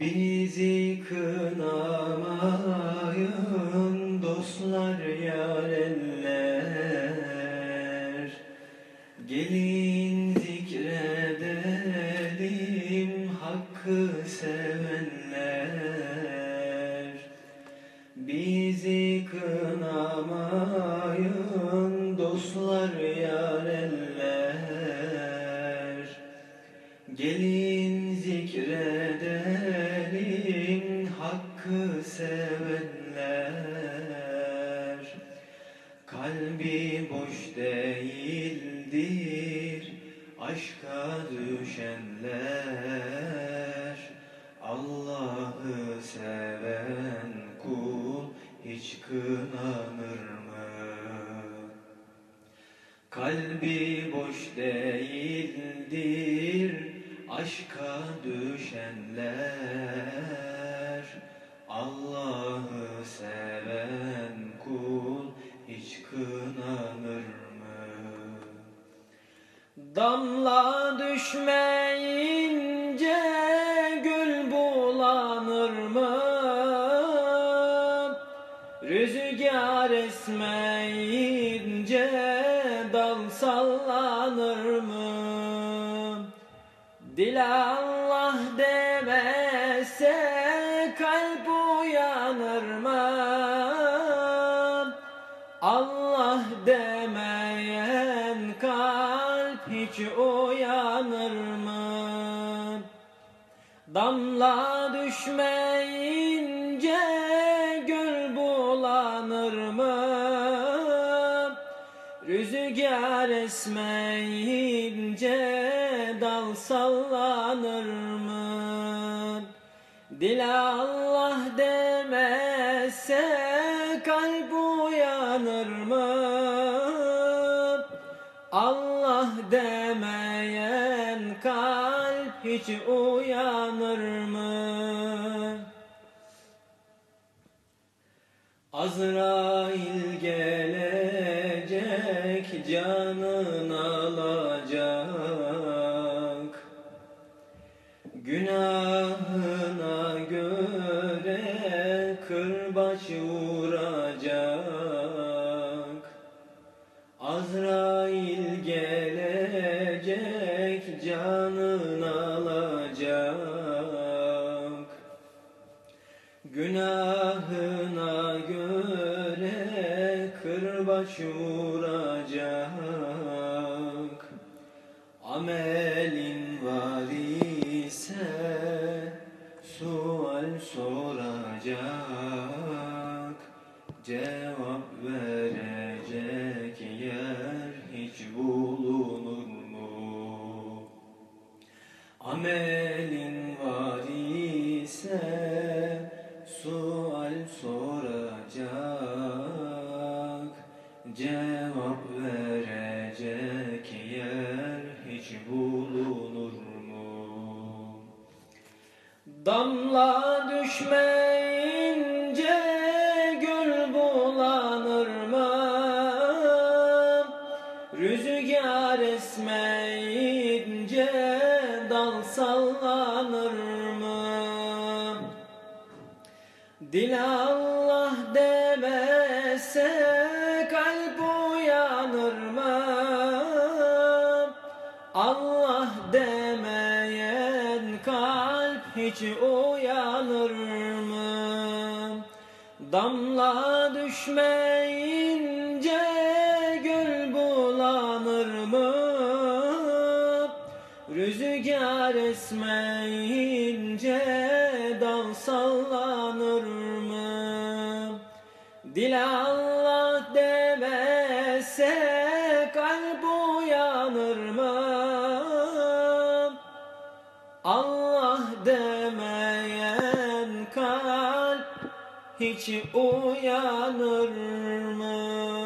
Bizi kınamayın dostlar yarenler. Gelin zikredelim hakkı sevenler. Bizi kınamayın dostlar yarenler. Gelin Kalbi boş değildir aşka düşenler Allah'ı seven kul hiç kınanır mı? Kalbi boş değildir aşka düşenler Damla düşmeyince gül bulanır mı? Rüzgar esmeyince dal sallanır mı? Dil Allah demese kalp uyanır mı? Allah demeyen kalp hiç uyanır mı? Damla düşmeyince gül bulanır mı? Rüzgar esmeyince dal sallanır mı? Dil Allah demese kalp uyanır mı? Demeyen kalp hiç uyanır mı? Azrail gelecek canın alacak Günahına göre kırbaç vuracak gelecek canın alacak. Günahına göre kırbaç vuracak. Amelin var ise sual soracak. Cevap sual soracak Cevap verecek yer hiç bulunur mu? Damla düşmeyince gül bulanır mı? Rüzgar esmeyince dal sallanır mı? Dil Allah demese kalp uyanır mı? Allah demeyen kalp hiç uyanır mı? Damla düşmeyince gül bulanır mı? Rüzgar esmeyince dal sallanır? Dil Allah demese kalp uyanır mı? Allah demeyen kalp hiç uyanır mı?